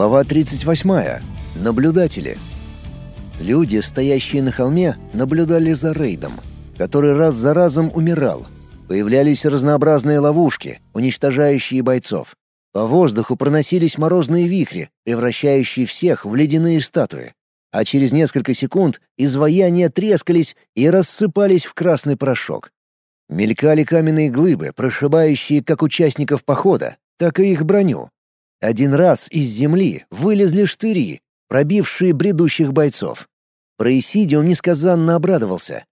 Глава 38. Наблюдатели. Люди, стоящие на холме, наблюдали за рейдом, который раз за разом умирал. Появлялись разнообразные ловушки, уничтожающие бойцов. По воздуху проносились морозные вихри, превращающие всех в ледяные статуи. А через несколько секунд изваяния трескались и рассыпались в красный порошок. Мелькали каменные глыбы, прошибающие как участников похода, так и их броню. Один раз из земли вылезли штыри, пробившие бредущих бойцов. Происидиум несказанно обрадовался.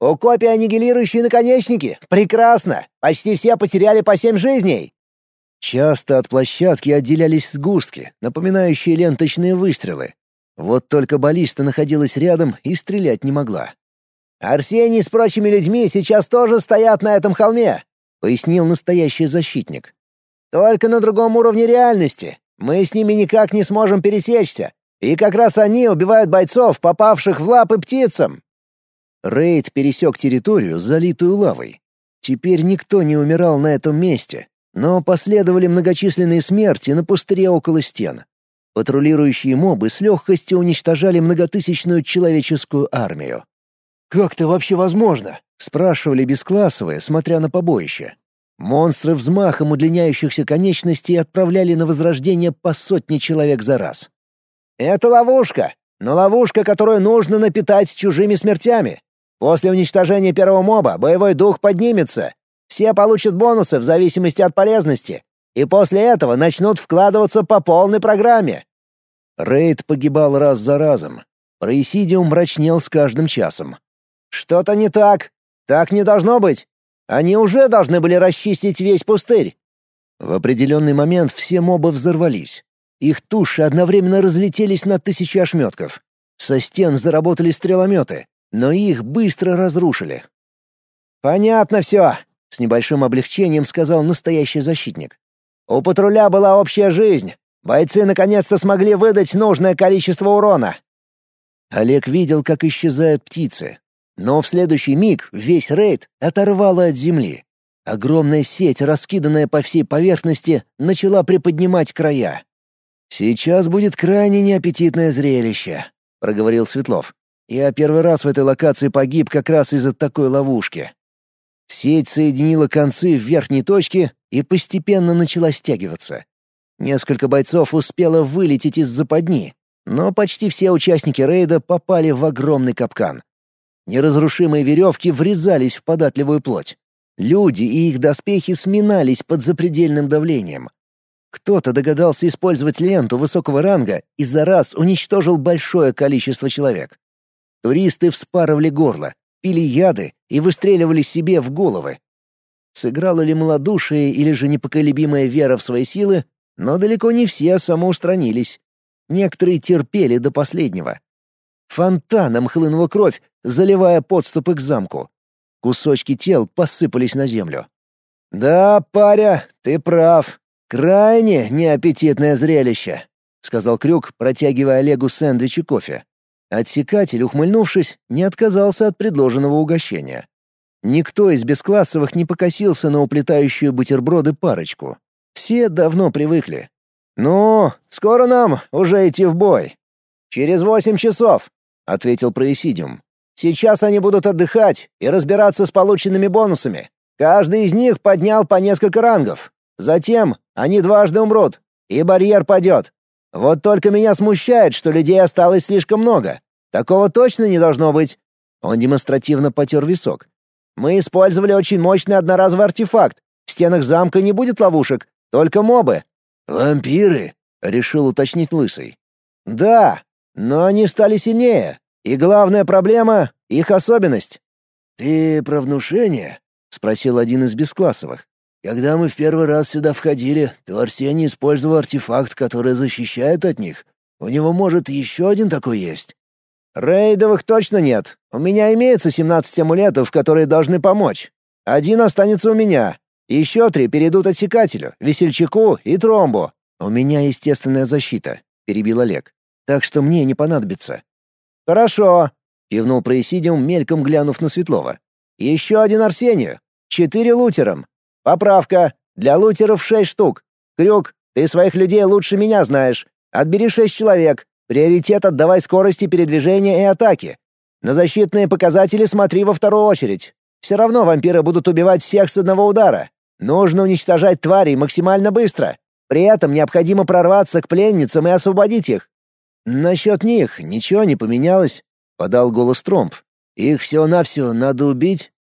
«У копий аннигилирующие наконечники! Прекрасно! Почти все потеряли по семь жизней!» Часто от площадки отделялись сгустки, напоминающие ленточные выстрелы. Вот только баллиста находилась рядом и стрелять не могла. «Арсений с прочими людьми сейчас тоже стоят на этом холме», — пояснил настоящий защитник. Только на другом уровне реальности. Мы с ними никак не сможем пересечься. И как раз они убивают бойцов, попавших в лапы птицам. Рейд пересек территорию, залитую лавой. Теперь никто не умирал на этом месте, но последовали многочисленные смерти на пустыре около стен. Патрулирующие мобы с легкостью уничтожали многотысячную человеческую армию. «Как это вообще возможно?» — спрашивали бесклассовые, смотря на побоище. Монстры взмахом удлиняющихся конечностей отправляли на возрождение по сотне человек за раз. «Это ловушка, но ловушка, которую нужно напитать чужими смертями. После уничтожения первого моба боевой дух поднимется. Все получат бонусы в зависимости от полезности, и после этого начнут вкладываться по полной программе». Рейд погибал раз за разом. Происидиум мрачнел с каждым часом. «Что-то не так. Так не должно быть. Они уже должны были расчистить весь пустырь. В определенный момент все мобы взорвались. Их туши одновременно разлетелись на тысячи ошметков. Со стен заработали стрелометы, но их быстро разрушили. «Понятно все», — с небольшим облегчением сказал настоящий защитник. «У патруля была общая жизнь. Бойцы наконец-то смогли выдать нужное количество урона». Олег видел, как исчезают птицы, но в следующий миг весь рейд оторвало от земли. Огромная сеть, раскиданная по всей поверхности, начала приподнимать края. «Сейчас будет крайне неаппетитное зрелище», — проговорил Светлов. «Я первый раз в этой локации погиб как раз из-за такой ловушки». Сеть соединила концы в верхней точке и постепенно начала стягиваться. Несколько бойцов успело вылететь из западни, но почти все участники рейда попали в огромный капкан. Неразрушимые веревки врезались в податливую плоть. Люди и их доспехи сминались под запредельным давлением. Кто-то догадался использовать ленту высокого ранга и за раз уничтожил большое количество человек. Туристы вспарывали горло, пили яды и выстреливали себе в головы. Сыграло ли малодушие или же непоколебимая вера в свои силы, но далеко не все самоустранились. Некоторые терпели до последнего. Фонтаном хлынула кровь, заливая подступы к замку. Кусочки тел посыпались на землю. «Да, паря, ты прав. Крайне неаппетитное зрелище», — сказал Крюк, протягивая Олегу сэндвич и кофе. Отсекатель, ухмыльнувшись, не отказался от предложенного угощения. Никто из бесклассовых не покосился на уплетающую бутерброды парочку. Все давно привыкли. «Ну, скоро нам уже идти в бой. Через восемь часов», — ответил Происидиум. «Сейчас они будут отдыхать и разбираться с полученными бонусами. Каждый из них поднял по несколько рангов. Затем они дважды умрут, и барьер падет. Вот только меня смущает, что людей осталось слишком много. Такого точно не должно быть». Он демонстративно потер висок. «Мы использовали очень мощный одноразовый артефакт. В стенах замка не будет ловушек, только мобы». «Вампиры?» — решил уточнить Лысый. «Да, но они стали сильнее, и главная проблема — их особенность». «Ты про внушение?» — спросил один из бесклассовых. «Когда мы в первый раз сюда входили, то Арсений использовал артефакт, который защищает от них. У него, может, еще один такой есть?» «Рейдовых точно нет. У меня имеется 17 амулетов, которые должны помочь. Один останется у меня. Еще три перейдут отсекателю, весельчаку и тромбу». «У меня естественная защита», — перебил Олег так что мне не понадобится». «Хорошо», — кивнул Происидиум, мельком глянув на Светлова. «Еще один Арсению. Четыре лутерам. Поправка. Для лутеров шесть штук. Крюк, ты своих людей лучше меня знаешь. Отбери шесть человек. Приоритет отдавай скорости передвижения и атаки. На защитные показатели смотри во вторую очередь. Все равно вампиры будут убивать всех с одного удара. Нужно уничтожать тварей максимально быстро. При этом необходимо прорваться к пленницам и освободить их. Насчет них ничего не поменялось, подал голос Тромп. Их все-навсего надо убить?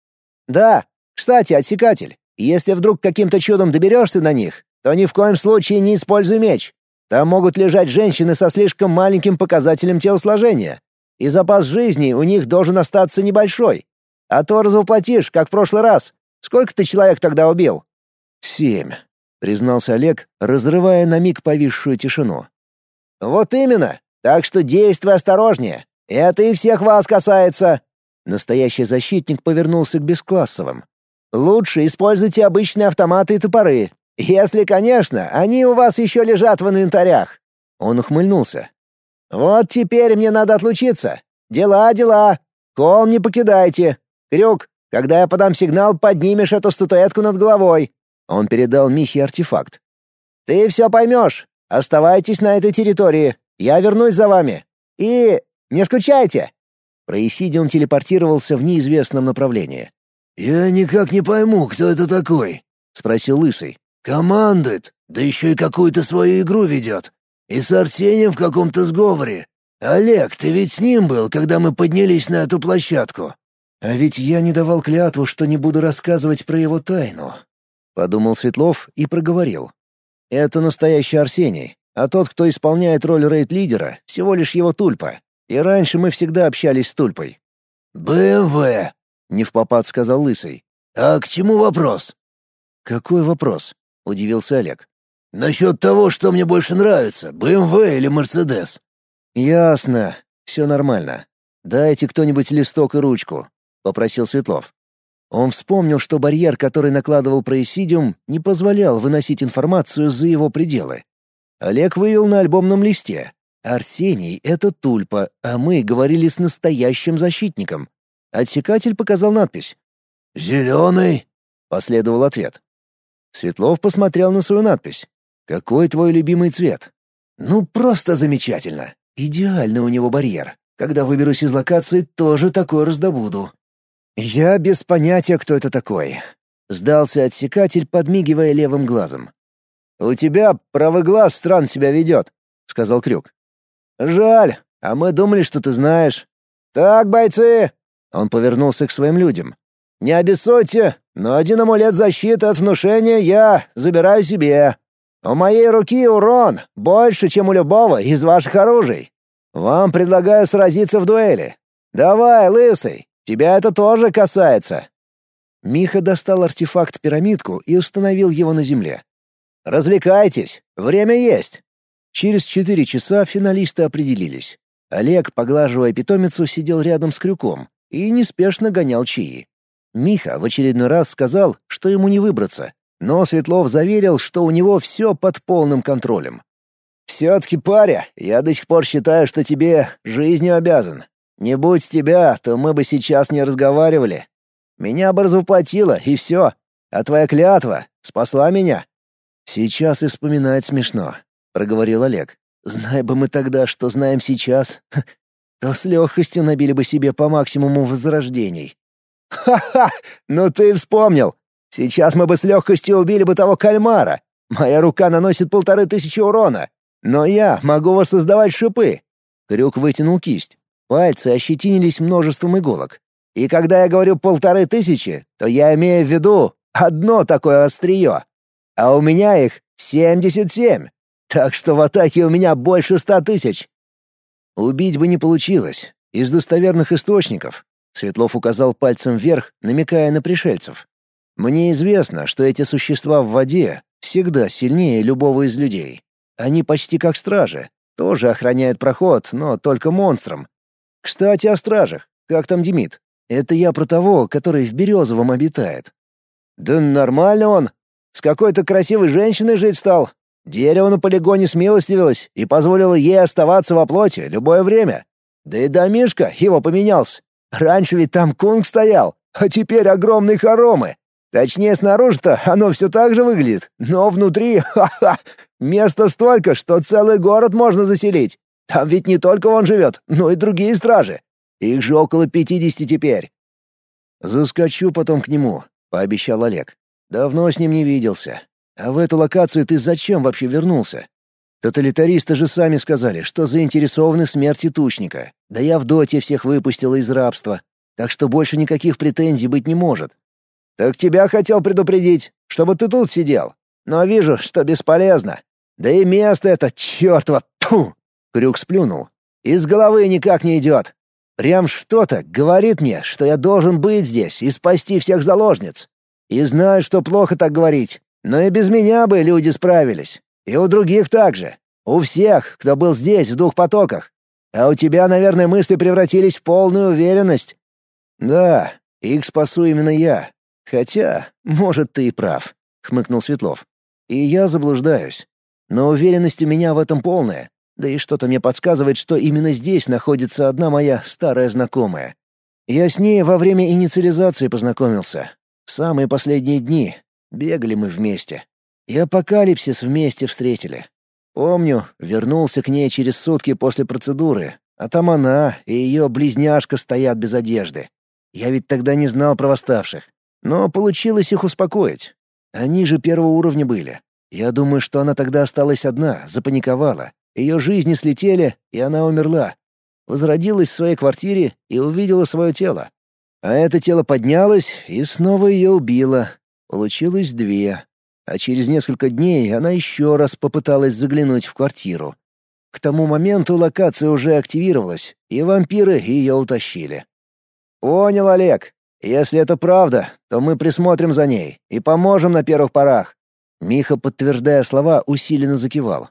Да. Кстати, отсекатель, если вдруг каким-то чудом доберешься до них, то ни в коем случае не используй меч. Там могут лежать женщины со слишком маленьким показателем телосложения, и запас жизни у них должен остаться небольшой. А то развоплотишь, как в прошлый раз. Сколько ты человек тогда убил?» «Семь», — признался Олег, разрывая на миг повисшую тишину. «Вот именно. Так что действуй осторожнее. Это и всех вас касается». Настоящий защитник повернулся к бесклассовым. «Лучше используйте обычные автоматы и топоры. Если, конечно, они у вас еще лежат в инвентарях». Он ухмыльнулся. «Вот теперь мне надо отлучиться. Дела, дела. Холм не покидайте. Крюк, когда я подам сигнал, поднимешь эту статуэтку над головой». Он передал Михе артефакт. «Ты все поймешь. Оставайтесь на этой территории. Я вернусь за вами. И не скучайте!» Происидиум телепортировался в неизвестном направлении. «Я никак не пойму, кто это такой?» — спросил Лысый. «Командует, да еще и какую-то свою игру ведет. И с Арсением в каком-то сговоре. Олег, ты ведь с ним был, когда мы поднялись на эту площадку?» «А ведь я не давал клятву, что не буду рассказывать про его тайну», — подумал Светлов и проговорил. «Это настоящий Арсений, а тот, кто исполняет роль рейд-лидера, всего лишь его тульпа. И раньше мы всегда общались с тульпой». «БМВ», — не в попад сказал Лысый. «А к чему вопрос?» «Какой вопрос?» — удивился Олег. «Насчет того, что мне больше нравится, БМВ или Мерседес». «Ясно. Все нормально. Дайте кто-нибудь листок и ручку», — попросил Светлов. Он вспомнил, что барьер, который накладывал Происидиум, не позволял выносить информацию за его пределы. Олег вывел на альбомном листе. «Арсений — это тульпа, а мы говорили с настоящим защитником». Отсекатель показал надпись. «Зеленый?» — последовал ответ. Светлов посмотрел на свою надпись. «Какой твой любимый цвет?» «Ну, просто замечательно. Идеальный у него барьер. Когда выберусь из локации, тоже такой раздобуду». «Я без понятия, кто это такой», — сдался отсекатель, подмигивая левым глазом. «У тебя правый глаз странно себя ведет», — сказал Крюк. «Жаль, а мы думали, что ты знаешь». «Так, бойцы!» — он повернулся к своим людям. «Не обессудьте, но один амулет защиты от внушения я забираю себе. У моей руки урон больше, чем у любого из ваших оружий. Вам предлагаю сразиться в дуэли. Давай, лысый, тебя это тоже касается». Миха достал артефакт-пирамидку и установил его на земле. «Развлекайтесь, время есть». Через четыре часа финалисты определились. Олег, поглаживая питомицу, сидел рядом с крюком и неспешно гонял чаи. Миха в очередной раз сказал, что ему не выбраться, но Светлов заверил, что у него все под полным контролем. «Все-таки, паря, я до сих пор считаю, что тебе жизнью обязан. Не будь тебя, то мы бы сейчас не разговаривали. Меня бы развоплотило, и все. А твоя клятва спасла меня». «Сейчас и вспоминать смешно», — проговорил Олег. «Знай бы мы тогда, что знаем сейчас, то с легкостью набили бы себе по максимуму возрождений». «Ха-ха! Ну ты вспомнил! Сейчас мы бы с легкостью убили бы того кальмара. Моя рука наносит полторы тысячи урона, но я могу воссоздавать шипы». Крюк вытянул кисть. Пальцы ощетинились множеством иголок. И когда я говорю полторы тысячи, то я имею в виду одно такое острие. А у меня их семьдесят семь. Так что в атаке у меня больше ста тысяч. Убить бы не получилось. Из достоверных источников Светлов указал пальцем вверх, намекая на пришельцев. «Мне известно, что эти существа в воде всегда сильнее любого из людей. Они почти как стражи, тоже охраняют проход, но только монстрам. Кстати, о стражах. Как там Демид? Это я про того, который в Березовом обитает». «Да нормально он. С какой-то красивой женщиной жить стал. Дерево на полигоне смилостивилось и позволило ей оставаться во плоти любое время. Да и домишка его поменялся. Раньше ведь там кунг стоял, а теперь огромные хоромы. Точнее, снаружи-то оно все так же выглядит, но внутри, ха-ха, места столько, что целый город можно заселить. Там ведь не только он живет, но и другие стражи. Их же около пятидесяти теперь. «Заскочу потом к нему», — пообещал Олег. «Давно с ним не виделся. А в эту локацию ты зачем вообще вернулся? Тоталитаристы же сами сказали, что заинтересованы в смерти Тучника. Да я в доте всех выпустила из рабства. Так что больше никаких претензий быть не может. Так тебя хотел предупредить, чтобы ты тут сидел. Но вижу, что бесполезно. Да и место это чертово, тьфу!» Крюк сплюнул. «Из головы никак не идет. Прям что-то говорит мне, что я должен быть здесь и спасти всех заложниц. И знаю, что плохо так говорить, но и без меня бы люди справились. И у других также. У всех, кто был здесь в двух потоках. А у тебя, наверное, мысли превратились в полную уверенность. Да, их спасу именно я. Хотя, может, ты и прав, хмыкнул Светлов. И я заблуждаюсь. Но уверенность у меня в этом полная. Да и что-то мне подсказывает, что именно здесь находится одна моя старая знакомая. Я с ней во время инициализации познакомился. Самые последние дни, Бегали мы вместе. И апокалипсис вместе встретили. Помню, вернулся к ней через сутки после процедуры, а там она и ее близняшка стоят без одежды. Я ведь тогда не знал про восставших. Но получилось их успокоить. Они же первого уровня были. Я думаю, что она тогда осталась одна, запаниковала. Ее жизни слетели, и она умерла. Возродилась в своей квартире и увидела свое тело. А это тело поднялось и снова ее убило, Получилось две. А через несколько дней она еще раз попыталась заглянуть в квартиру. К тому моменту локация уже активировалась, и вампиры ее утащили. «Понял, Олег. Если это правда, то мы присмотрим за ней и поможем на первых порах». Миха, подтверждая слова, усиленно закивал.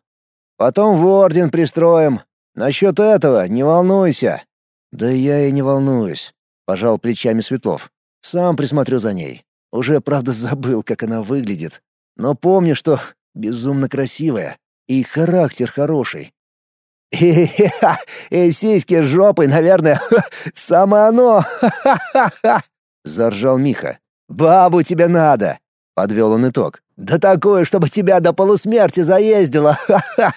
«Потом в орден пристроим. Насчет этого не волнуйся». «Да я и не волнуюсь», — пожал плечами Светлов. «Сам присмотрю за ней. Уже, правда, забыл, как она выглядит. Но помню, что безумно красивая и характер хороший. «Хе-хе-ха! И сиськи наверное, самое оно! Ха-ха-ха!» — заржал Миха. «Бабу тебе надо!» — подвел он итог. «Да такое, чтобы тебя до полусмерти заездила! Ха-ха!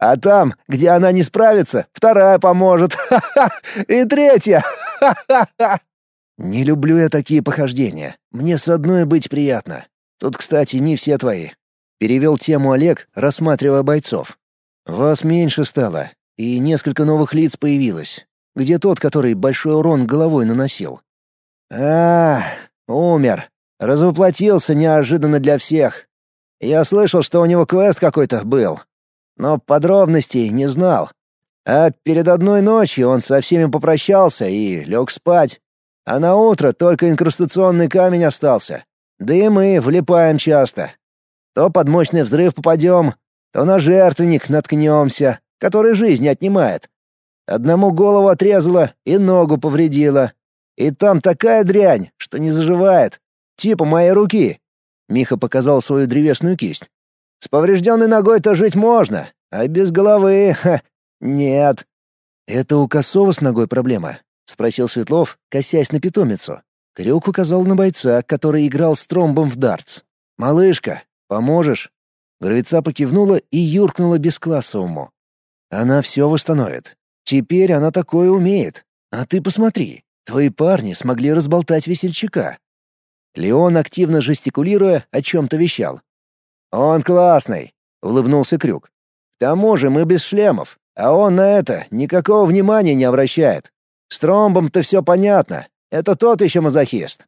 А там, где она не справится, вторая поможет! И третья! Ха-ха-ха!» Не люблю я такие похождения. Мне с одной быть приятно. Тут, кстати, не все твои. Перевел тему Олег, рассматривая бойцов. Вас меньше стало, и несколько новых лиц появилось. Где тот, который большой урон головой наносил? А, умер. Развоплотился неожиданно для всех. Я слышал, что у него квест какой-то был, но подробностей не знал. А перед одной ночью он со всеми попрощался и лег спать. А на утро только инкрустационный камень остался. Да и мы влипаем часто. То под мощный взрыв попадем, то на жертвенник наткнемся, который жизнь отнимает. Одному голову отрезала и ногу повредила. И там такая дрянь, что не заживает. Типа моей руки. Миха показал свою древесную кисть. С поврежденной ногой-то жить можно, а без головы... Ха, нет. Это у Косова с ногой проблема. — спросил Светлов, косясь на питомицу. Крюк указал на бойца, который играл с тромбом в дартс. «Малышка, поможешь?» Гравица покивнула и юркнула бесклассовому. «Она все восстановит. Теперь она такое умеет. А ты посмотри, твои парни смогли разболтать весельчака». Леон, активно жестикулируя, о чем-то вещал. «Он классный», — улыбнулся Крюк. «К тому же мы без шлемов, а он на это никакого внимания не обращает. С тромбом-то все понятно. Это тот еще мазохист».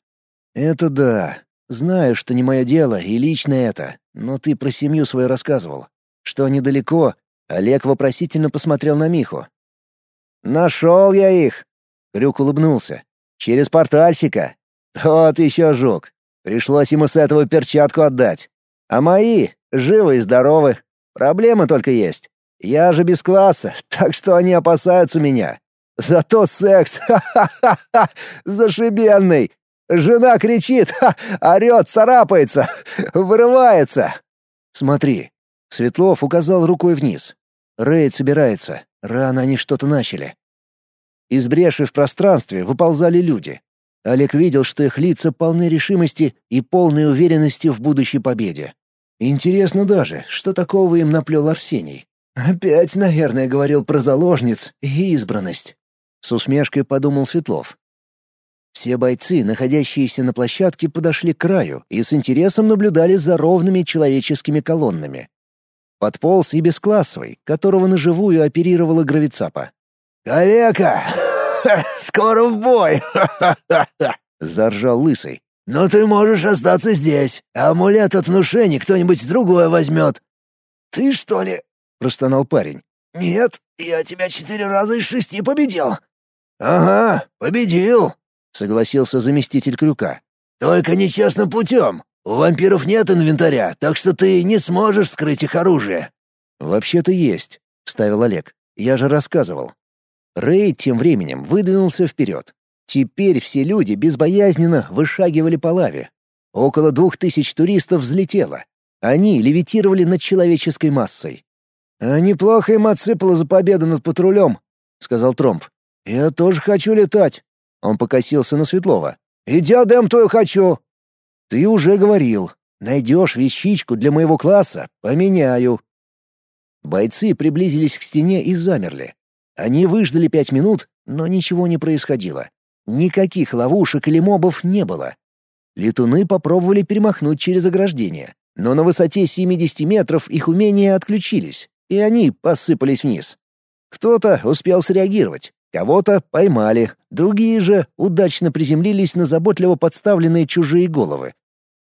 «Это да. Знаю, что не мое дело и лично это, но ты про семью свою рассказывал. Что недалеко...» Олег вопросительно посмотрел на Миху. «Нашел я их!» Крюк улыбнулся. «Через портальщика. Тот еще жук. Пришлось ему с этого перчатку отдать. А мои живы и здоровы. Проблемы только есть. Я же без класса, так что они опасаются меня. Зато секс, ха-ха-ха, зашибенный. Жена кричит, ха, орёт, царапается, вырывается. Смотри. Светлов указал рукой вниз. Рейд собирается. Рано они что-то начали. Из бреши в пространстве выползали люди. Олег видел, что их лица полны решимости и полной уверенности в будущей победе. Интересно даже, что такого им наплел Арсений. Опять, наверное, говорил про заложниц и избранность. С усмешкой подумал Светлов. Все бойцы, находящиеся на площадке, подошли к краю и с интересом наблюдали за ровными человеческими колоннами. Подполз и бесклассовый, которого наживую оперировала гравицапа. «Калека! Скоро в бой!» — заржал лысый. «Но ты можешь остаться здесь. Амулет от внушения кто-нибудь другой возьмет». «Ты что ли?» — простонал парень. «Нет, я тебя четыре раза из шести победил». «Ага, победил», — согласился заместитель Крюка. «Только нечестным путем. У вампиров нет инвентаря, так что ты не сможешь скрыть их оружие». «Вообще-то есть», — вставил Олег. «Я же рассказывал». Рэй тем временем выдвинулся вперед. Теперь все люди безбоязненно вышагивали по лаве. Около двух тысяч туристов взлетело. Они левитировали над человеческой массой. «А неплохо им отсыпало за победу над патрулем», — сказал Тромп. «Я тоже хочу летать». Он покосился на Светлова. «И диадем твою хочу!» «Ты уже говорил. Найдешь вещичку для моего класса — поменяю». Бойцы приблизились к стене и замерли. Они выждали пять минут, но ничего не происходило. Никаких ловушек или мобов не было. Летуны попробовали перемахнуть через ограждение, но на высоте 70 метров их умения отключились, и они посыпались вниз. Кто-то успел среагировать, кого-то поймали, другие же удачно приземлились на заботливо подставленные чужие головы.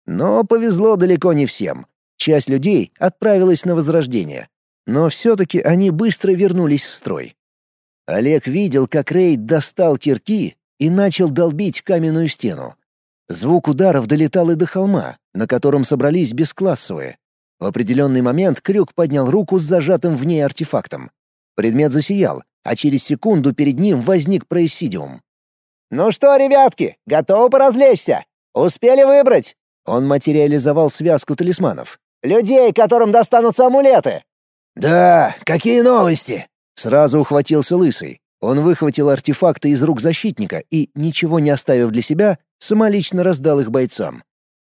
Но повезло далеко не всем. Часть людей отправилась на возрождение. Но все-таки они быстро вернулись в строй. Олег видел, как Рейд достал кирки и начал долбить каменную стену. Звук ударов долетал и до холма, на котором собрались бесклассовые. В определенный момент Крюк поднял руку с зажатым в ней артефактом. Предмет засиял, а через секунду перед ним возник происидиум. «Ну что, ребятки, готовы поразвлечься? Успели выбрать?» Он материализовал связку талисманов. «Людей, которым достанутся амулеты!» «Да, какие новости?» Сразу ухватился Лысый. Он выхватил артефакты из рук защитника и, ничего не оставив для себя, самолично раздал их бойцам.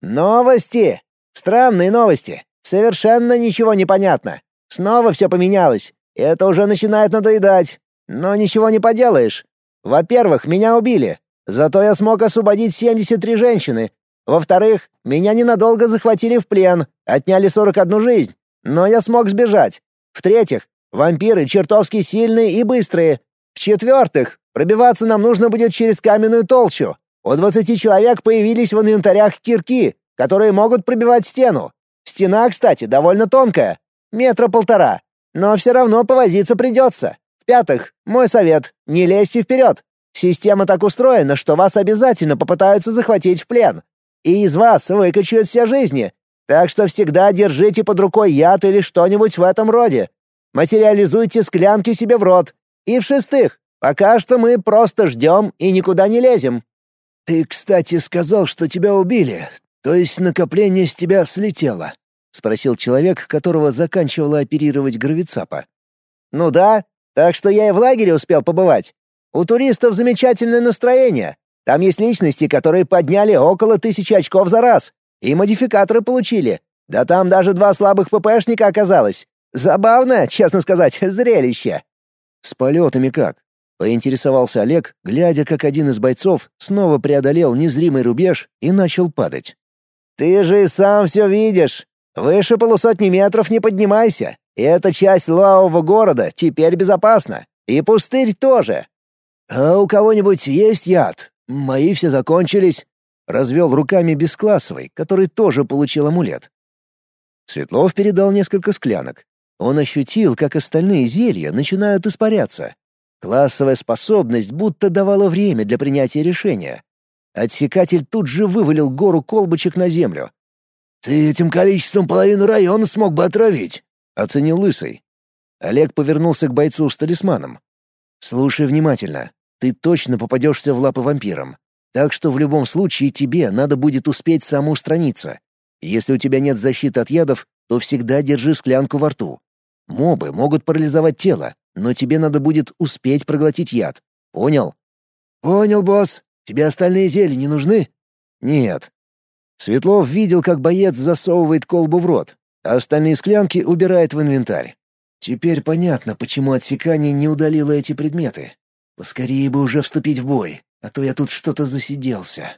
«Новости! Странные новости! Совершенно ничего не понятно! Снова все поменялось! Это уже начинает надоедать! Но ничего не поделаешь! Во-первых, меня убили, зато я смог освободить 73 женщины. Во-вторых, меня ненадолго захватили в плен, отняли 41 жизнь, но я смог сбежать. В-третьих, вампиры чертовски сильные и быстрые, в-четвертых, пробиваться нам нужно будет через каменную толщу. У двадцати человек появились в инвентарях кирки, которые могут пробивать стену. Стена, кстати, довольно тонкая, метра полтора, но все равно повозиться придется. В-пятых, мой совет — не лезьте вперед. Система так устроена, что вас обязательно попытаются захватить в плен. И из вас выкачают все жизни. Так что всегда держите под рукой яд или что-нибудь в этом роде. Материализуйте склянки себе в рот, и в-шестых, пока что мы просто ждем и никуда не лезем». «Ты, кстати, сказал, что тебя убили, то есть накопление с тебя слетело?» — спросил человек, которого заканчивала оперировать гравицапа. «Ну да, так что я и в лагере успел побывать. У туристов замечательное настроение. Там есть личности, которые подняли около тысячи очков за раз. И модификаторы получили. Да там даже два слабых ППшника оказалось. Забавно, честно сказать, зрелище. «С полетами как?» — поинтересовался Олег, глядя, как один из бойцов снова преодолел незримый рубеж и начал падать. «Ты же и сам все видишь. Выше полусотни метров не поднимайся. Эта часть лавового города теперь безопасна. И пустырь тоже». «А у кого-нибудь есть яд? Мои все закончились». Развел руками Бесклассовый, который тоже получил амулет. Светлов передал несколько склянок, он ощутил, как остальные зелья начинают испаряться. Классовая способность будто давала время для принятия решения. Отсекатель тут же вывалил гору колбочек на землю. «Ты этим количеством половину района смог бы отравить», — оценил Лысый. Олег повернулся к бойцу с талисманом. «Слушай внимательно. Ты точно попадешься в лапы вампирам. Так что в любом случае тебе надо будет успеть самоустраниться. Если у тебя нет защиты от ядов, то всегда держи склянку во рту. Мобы могут парализовать тело, но тебе надо будет успеть проглотить яд. Понял? Понял, босс. Тебе остальные зелья не нужны?» «Нет». Светлов видел, как боец засовывает колбу в рот, а остальные склянки убирает в инвентарь. Теперь понятно, почему отсекание не удалило эти предметы. Поскорее бы уже вступить в бой, а то я тут что-то засиделся.